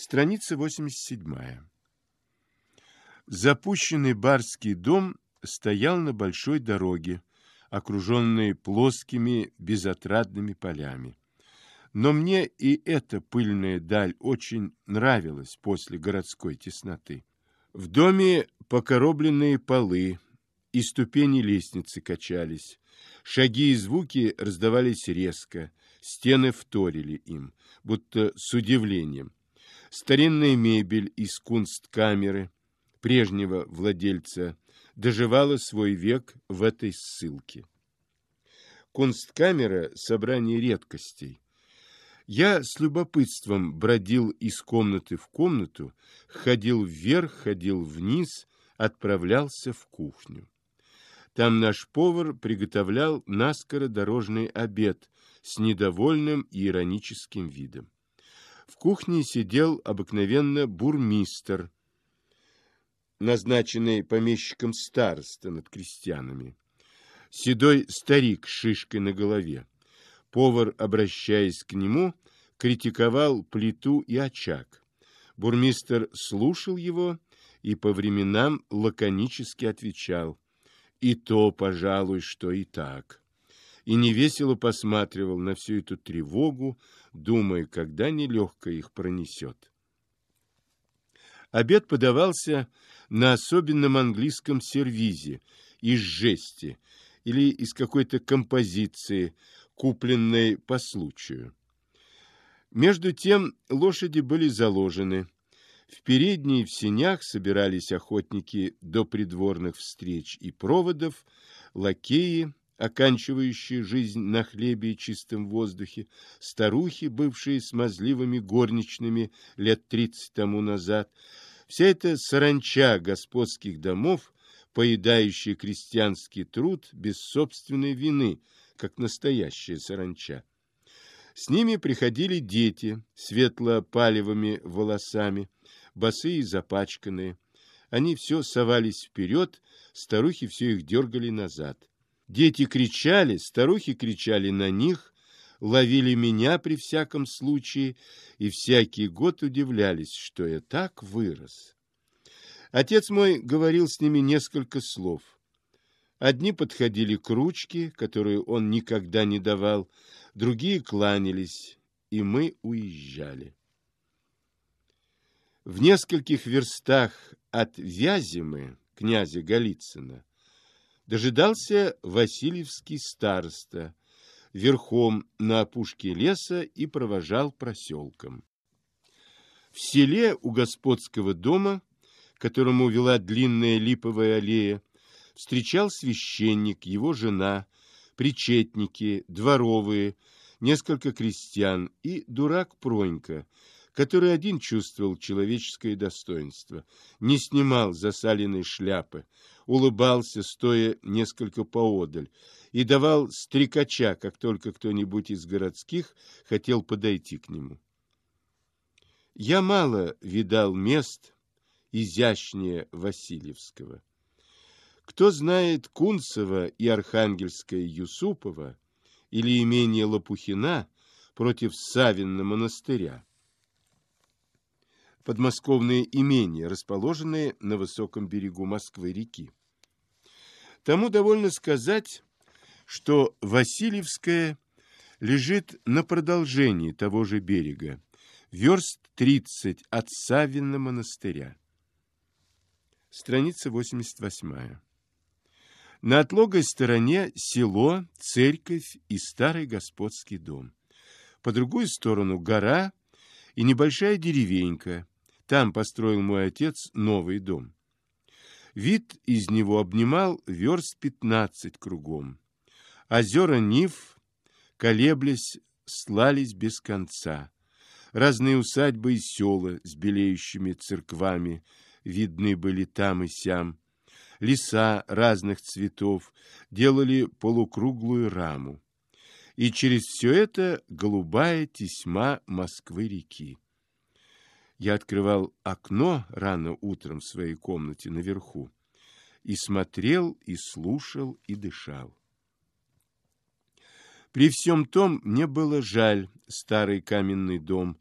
Страница 87. Запущенный барский дом стоял на большой дороге, окруженной плоскими безотрадными полями. Но мне и эта пыльная даль очень нравилась после городской тесноты. В доме покоробленные полы и ступени лестницы качались. Шаги и звуки раздавались резко, стены вторили им, будто с удивлением. Старинная мебель из кунсткамеры прежнего владельца доживала свой век в этой ссылке. Кунсткамера – собрание редкостей. Я с любопытством бродил из комнаты в комнату, ходил вверх, ходил вниз, отправлялся в кухню. Там наш повар приготовлял наскоро дорожный обед с недовольным и ироническим видом. В кухне сидел обыкновенно бурмистр, назначенный помещиком староста над крестьянами. Седой старик с шишкой на голове. Повар, обращаясь к нему, критиковал плиту и очаг. Бурмистр слушал его и по временам лаконически отвечал. И то, пожалуй, что и так и невесело посматривал на всю эту тревогу, думая, когда нелегко их пронесет. Обед подавался на особенном английском сервизе из жести или из какой-то композиции, купленной по случаю. Между тем лошади были заложены. В передней в сенях собирались охотники до придворных встреч и проводов, лакеи, оканчивающие жизнь на хлебе и чистом воздухе, старухи, бывшие смазливыми горничными лет тридцать тому назад, вся эта саранча господских домов, поедающая крестьянский труд без собственной вины, как настоящая саранча. С ними приходили дети, светло-палевыми волосами, босые и запачканные. Они все совались вперед, старухи все их дергали назад. Дети кричали, старухи кричали на них, ловили меня при всяком случае и всякий год удивлялись, что я так вырос. Отец мой говорил с ними несколько слов. Одни подходили к ручке, которую он никогда не давал, другие кланялись, и мы уезжали. В нескольких верстах от Вязимы, князя Голицына, дожидался Васильевский староста верхом на опушке леса и провожал проселком. В селе у господского дома, которому вела длинная липовая аллея, встречал священник, его жена, причетники, дворовые, несколько крестьян и дурак Пронька, который один чувствовал человеческое достоинство, не снимал засаленной шляпы, улыбался, стоя несколько поодаль, и давал стрекача, как только кто-нибудь из городских хотел подойти к нему. Я мало видал мест изящнее Васильевского. Кто знает Кунцева и Архангельское Юсупова или имение Лопухина против Савинна монастыря? Подмосковные имения, расположенные на высоком берегу Москвы-реки. Тому довольно сказать, что Васильевская лежит на продолжении того же берега, верст 30 от Савина монастыря. Страница 88. На отлогой стороне село, церковь и старый господский дом. По другую сторону гора и небольшая деревенька. Там построил мой отец новый дом. Вид из него обнимал верст пятнадцать кругом. Озера Нив, колеблясь, слались без конца. Разные усадьбы и села с белеющими церквами видны были там и сям. Леса разных цветов делали полукруглую раму. И через все это голубая тесьма Москвы-реки. Я открывал окно рано утром в своей комнате наверху и смотрел, и слушал, и дышал. При всем том мне было жаль старый каменный дом,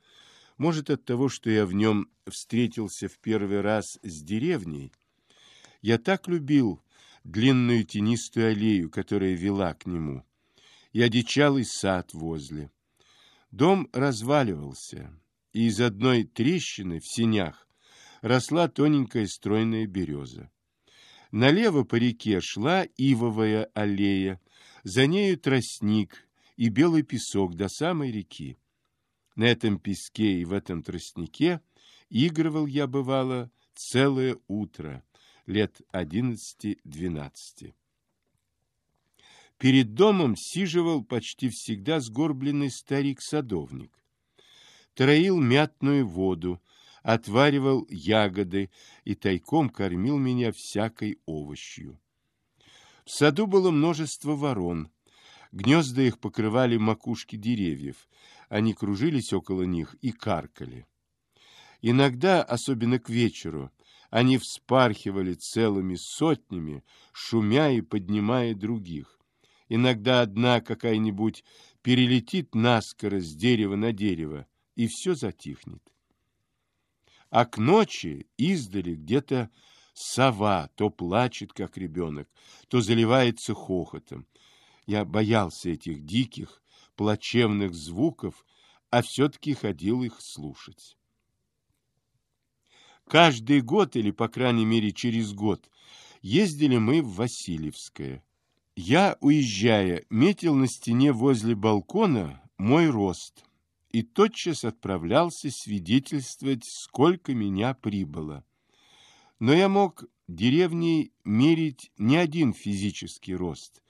Может, от того, что я в нем встретился в первый раз с деревней. Я так любил длинную тенистую аллею, которая вела к нему, и одичалый сад возле. Дом разваливался, и из одной трещины в сенях росла тоненькая стройная береза. Налево по реке шла ивовая аллея, за нею тростник и белый песок до самой реки. На этом песке и в этом тростнике игрывал я, бывало, целое утро, лет одиннадцати-двенадцати. Перед домом сиживал почти всегда сгорбленный старик-садовник. Троил мятную воду, отваривал ягоды и тайком кормил меня всякой овощью. В саду было множество ворон. Гнезда их покрывали макушки деревьев, они кружились около них и каркали. Иногда, особенно к вечеру, они вспархивали целыми сотнями, шумя и поднимая других. Иногда одна какая-нибудь перелетит наскоро с дерева на дерево, и все затихнет. А к ночи издали где-то сова то плачет, как ребенок, то заливается хохотом. Я боялся этих диких, плачевных звуков, а все-таки ходил их слушать. Каждый год, или, по крайней мере, через год, ездили мы в Васильевское. Я, уезжая, метил на стене возле балкона мой рост и тотчас отправлялся свидетельствовать, сколько меня прибыло. Но я мог деревней мерить не один физический рост,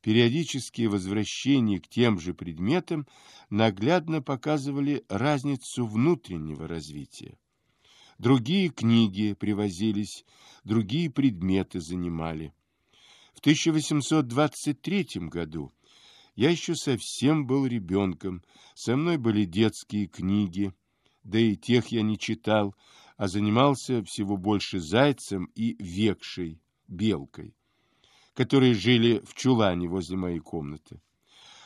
периодические возвращения к тем же предметам наглядно показывали разницу внутреннего развития. Другие книги привозились, другие предметы занимали. В 1823 году я еще совсем был ребенком, со мной были детские книги, да и тех я не читал, а занимался всего больше зайцем и векшей, белкой которые жили в чулане возле моей комнаты.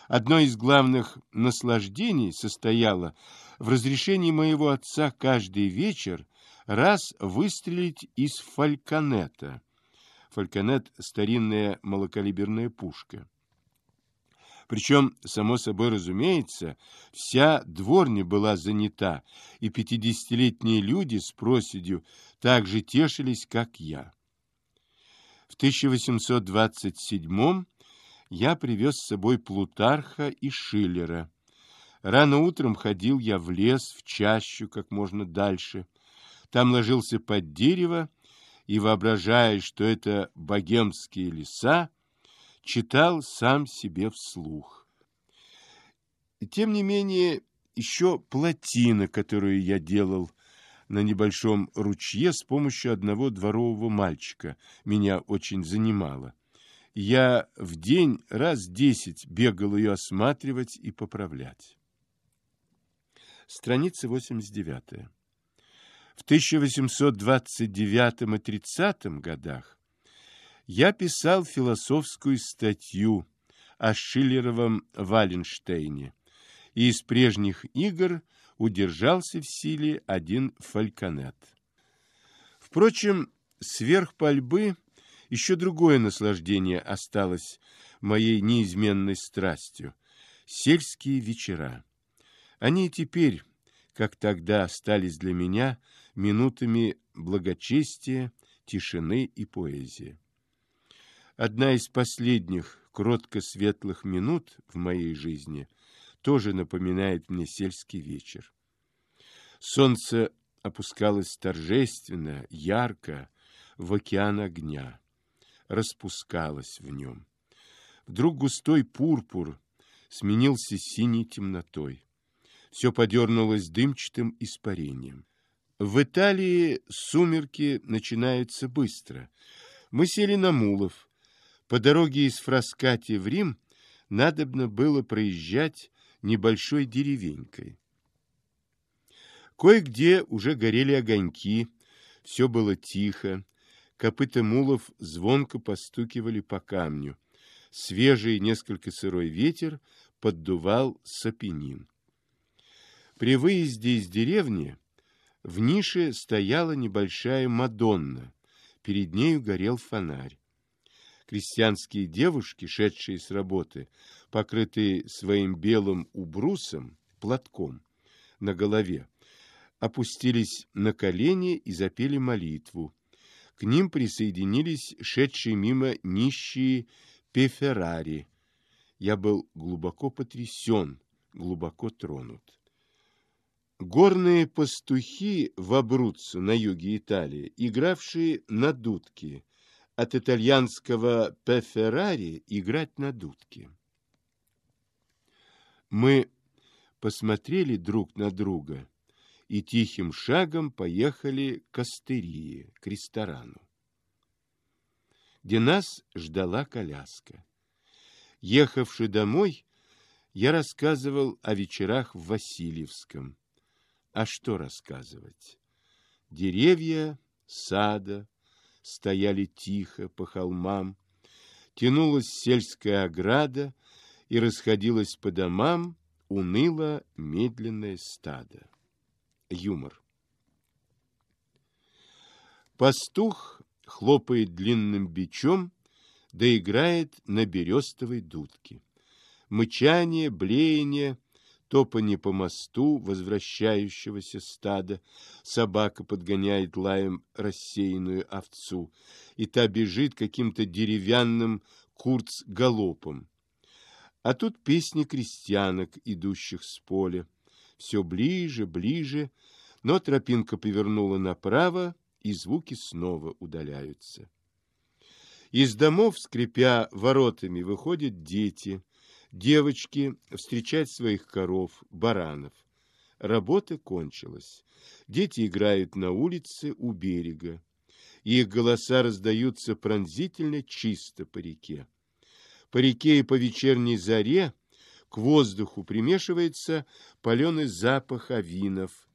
Одно из главных наслаждений состояло в разрешении моего отца каждый вечер раз выстрелить из фальконета. Фальконет — старинная малокалиберная пушка. Причем, само собой разумеется, вся дворня была занята, и пятидесятилетние люди с проседью так же тешились, как я. В 1827 я привез с собой Плутарха и Шиллера. Рано утром ходил я в лес, в чащу, как можно дальше. Там ложился под дерево и, воображая, что это богемские леса, читал сам себе вслух. Тем не менее, еще плотина, которую я делал, на небольшом ручье с помощью одного дворового мальчика. Меня очень занимало. Я в день раз десять бегал ее осматривать и поправлять. Страница 89. В 1829 и 30 годах я писал философскую статью о Шиллеровом Валенштейне и из прежних игр – удержался в силе один фальконет. Впрочем, сверх пальбы еще другое наслаждение осталось моей неизменной страстью — сельские вечера. Они теперь, как тогда, остались для меня минутами благочестия, тишины и поэзии. Одна из последних кротко-светлых минут в моей жизни — тоже напоминает мне сельский вечер. Солнце опускалось торжественно, ярко, в океан огня, распускалось в нем. Вдруг густой пурпур сменился синей темнотой. Все подернулось дымчатым испарением. В Италии сумерки начинаются быстро. Мы сели на мулов. По дороге из Фраскати в Рим надобно было проезжать небольшой деревенькой. Кое-где уже горели огоньки, все было тихо, копыта мулов звонко постукивали по камню. Свежий, несколько сырой ветер поддувал сапенин. При выезде из деревни в нише стояла небольшая Мадонна, перед нею горел фонарь. Крестьянские девушки, шедшие с работы, покрытые своим белым убрусом, платком на голове, опустились на колени и запели молитву. К ним присоединились шедшие мимо нищие пеферари. Я был глубоко потрясен, глубоко тронут. Горные пастухи в Абруццо на юге Италии, игравшие на дудке, от итальянского «пеферари» играть на дудке. Мы посмотрели друг на друга и тихим шагом поехали к Астерии, к ресторану, где нас ждала коляска. Ехавши домой, я рассказывал о вечерах в Васильевском. А что рассказывать? Деревья сада стояли тихо по холмам, тянулась сельская ограда и расходилась по домам уныло медленное стадо. Юмор. Пастух хлопает длинным бичом, да играет на берестовой дудке. Мычание, блеяние, топанье по мосту возвращающегося стада, собака подгоняет лаем рассеянную овцу, и та бежит каким-то деревянным курц-галопом. А тут песни крестьянок, идущих с поля. Все ближе, ближе, но тропинка повернула направо, и звуки снова удаляются. Из домов, скрипя воротами, выходят дети, девочки встречать своих коров, баранов. Работа кончилась. Дети играют на улице у берега. Их голоса раздаются пронзительно чисто по реке. По реке и по вечерней заре к воздуху примешивается паленый запах авинов.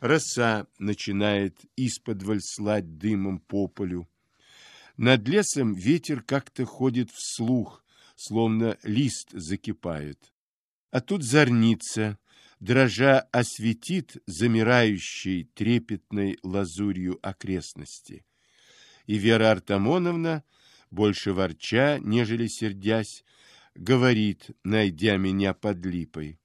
Роса начинает из-под слать дымом по полю. Над лесом ветер как-то ходит вслух, словно лист закипает. А тут зорница, дрожа осветит замирающей трепетной лазурью окрестности. И Вера Артамоновна больше ворча, нежели сердясь, говорит, найдя меня под липой.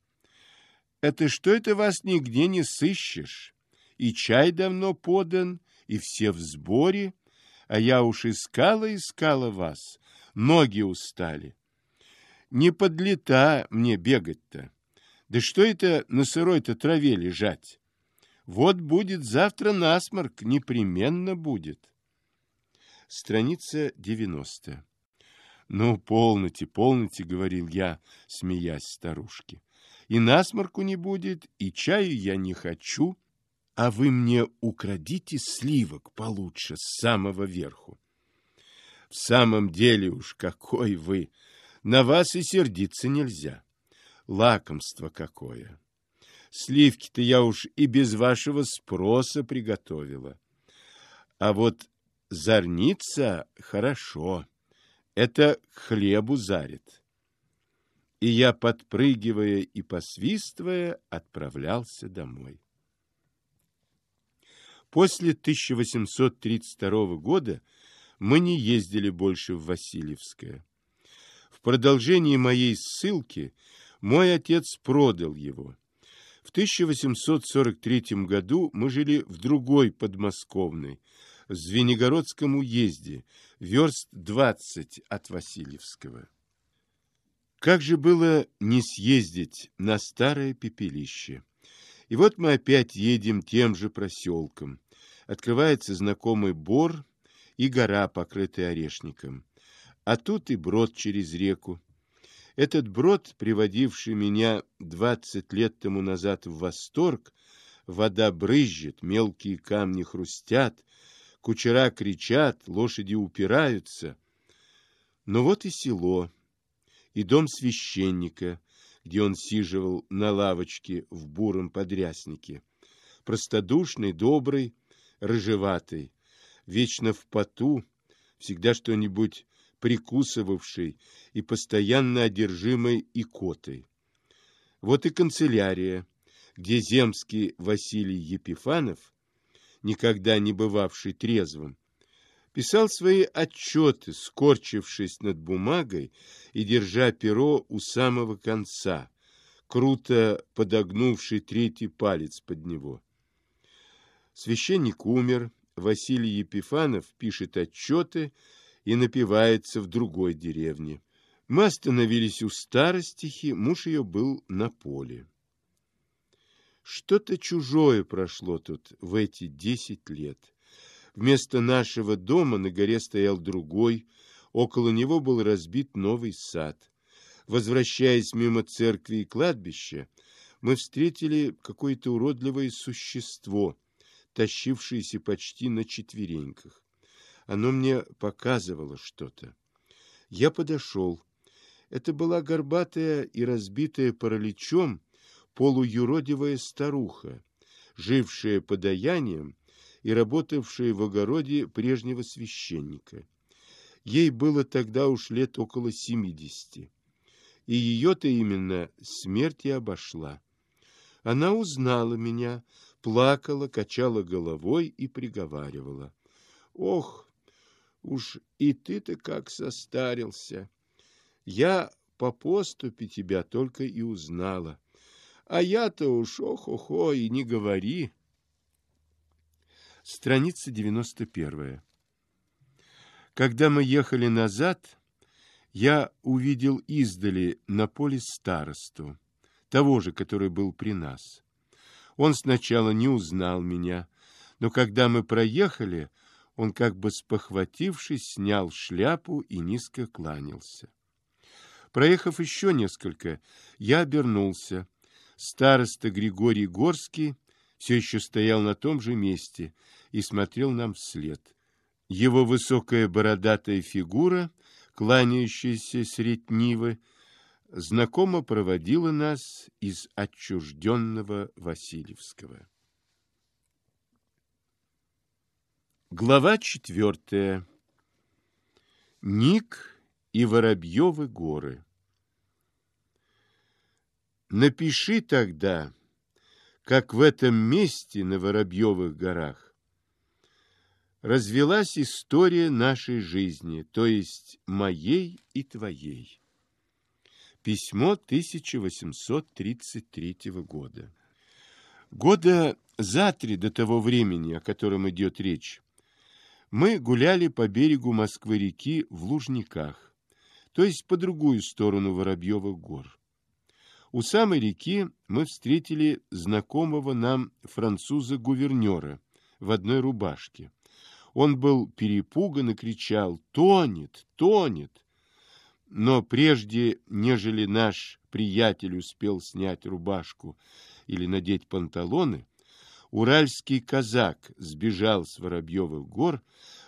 «Это что это вас нигде не сыщешь? И чай давно подан, и все в сборе, а я уж искала-искала вас, ноги устали. Не подлета мне бегать-то. Да что это на сырой-то траве лежать? Вот будет завтра насморк, непременно будет». Страница 90. «Ну, полноте, полноте», — говорил я, смеясь старушке. «И насморку не будет, и чаю я не хочу, а вы мне украдите сливок получше с самого верху». «В самом деле уж какой вы! На вас и сердиться нельзя. Лакомство какое! Сливки-то я уж и без вашего спроса приготовила. А вот Зарница хорошо. Это хлебу зарит. И я, подпрыгивая и посвистывая, отправлялся домой. После 1832 года мы не ездили больше в Васильевское. В продолжении моей ссылки мой отец продал его. В 1843 году мы жили в другой подмосковной, в Звенигородском уезде, верст двадцать от Васильевского. Как же было не съездить на старое пепелище? И вот мы опять едем тем же проселком. Открывается знакомый бор и гора, покрытая орешником. А тут и брод через реку. Этот брод, приводивший меня двадцать лет тому назад в восторг, вода брызжет, мелкие камни хрустят, кучера кричат, лошади упираются. Но вот и село, и дом священника, где он сиживал на лавочке в буром подряснике. Простодушный, добрый, рыжеватый, вечно в поту, всегда что-нибудь прикусывавший и постоянно одержимой икотой. Вот и канцелярия, где земский Василий Епифанов, никогда не бывавший трезвым, писал свои отчеты, скорчившись над бумагой и держа перо у самого конца, круто подогнувший третий палец под него. Священник умер, Василий Епифанов пишет отчеты и напивается в другой деревне. Мы остановились у старостихи, муж ее был на поле. Что-то чужое прошло тут в эти десять лет. Вместо нашего дома на горе стоял другой, около него был разбит новый сад. Возвращаясь мимо церкви и кладбища, мы встретили какое-то уродливое существо, тащившееся почти на четвереньках. Оно мне показывало что-то. Я подошел. Это была горбатая и разбитая параличом полуюродивая старуха, жившая подаянием и работавшая в огороде прежнего священника. Ей было тогда уж лет около семидесяти. И ее-то именно смерть и обошла. Она узнала меня, плакала, качала головой и приговаривала. «Ох, уж и ты-то как состарился! Я по поступе тебя только и узнала. А я-то уж, ох-охо, и не говори!» Страница 91. Когда мы ехали назад, я увидел издали на поле старосту, того же, который был при нас. Он сначала не узнал меня, но когда мы проехали, он, как бы спохватившись, снял шляпу и низко кланялся. Проехав еще несколько, я обернулся. Староста Григорий Горский все еще стоял на том же месте и смотрел нам вслед. Его высокая бородатая фигура, кланяющаяся средь Нивы, знакомо проводила нас из отчужденного Васильевского. Глава четвертая. Ник и Воробьевы горы. Напиши тогда, как в этом месте на Воробьевых горах развелась история нашей жизни, то есть моей и твоей. Письмо 1833 года. Года за три до того времени, о котором идет речь, мы гуляли по берегу Москвы-реки в Лужниках, то есть по другую сторону Воробьевых гор. У самой реки мы встретили знакомого нам француза-гувернера в одной рубашке. Он был перепуган и кричал «Тонет! Тонет!». Но прежде, нежели наш приятель успел снять рубашку или надеть панталоны, уральский казак сбежал с Воробьевых гор,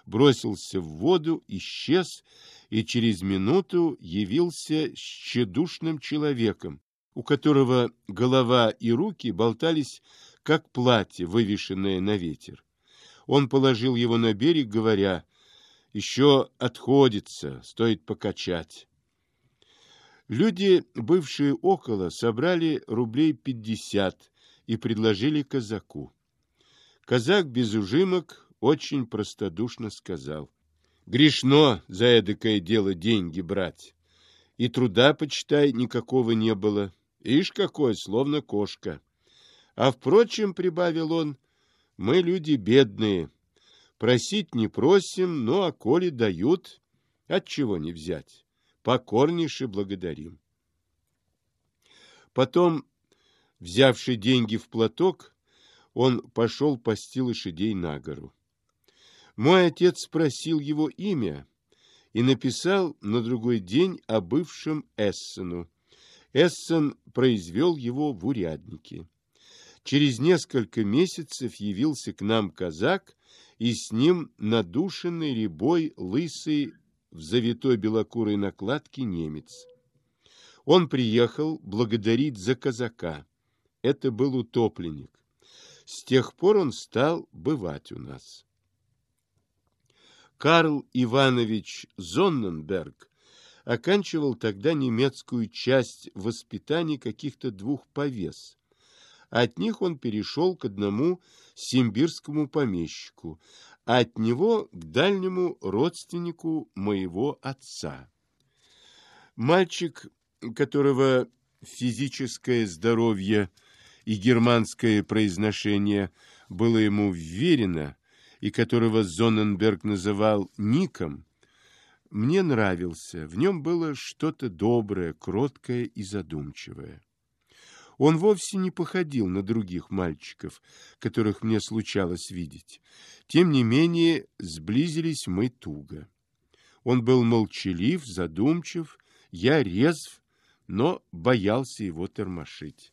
бросился в воду, исчез и через минуту явился с тщедушным человеком, у которого голова и руки болтались, как платье, вывешенное на ветер. Он положил его на берег, говоря, «Еще отходится, стоит покачать». Люди, бывшие около, собрали рублей пятьдесят и предложили казаку. Казак без ужимок очень простодушно сказал, «Грешно за эдакое дело деньги брать, и труда, почитай, никакого не было». Ишь какой, словно кошка. А впрочем, — прибавил он, — мы люди бедные. Просить не просим, но а коли дают, от чего не взять. Покорнейше благодарим. Потом, взявший деньги в платок, он пошел пасти лошадей на гору. Мой отец спросил его имя и написал на другой день о бывшем Эссену, Эссен произвел его в уряднике. Через несколько месяцев явился к нам казак, и с ним надушенный рябой, лысый, в завитой белокурой накладке немец. Он приехал благодарить за казака. Это был утопленник. С тех пор он стал бывать у нас. Карл Иванович Зонненберг оканчивал тогда немецкую часть воспитания каких-то двух повес, От них он перешел к одному симбирскому помещику, а от него к дальнему родственнику моего отца. Мальчик, которого физическое здоровье и германское произношение было ему вверено, и которого Зонненберг называл Ником, мне нравился, в нем было что-то доброе, кроткое и задумчивое. Он вовсе не походил на других мальчиков, которых мне случалось видеть. Тем не менее, сблизились мы туго. Он был молчалив, задумчив, я резв, но боялся его тормошить.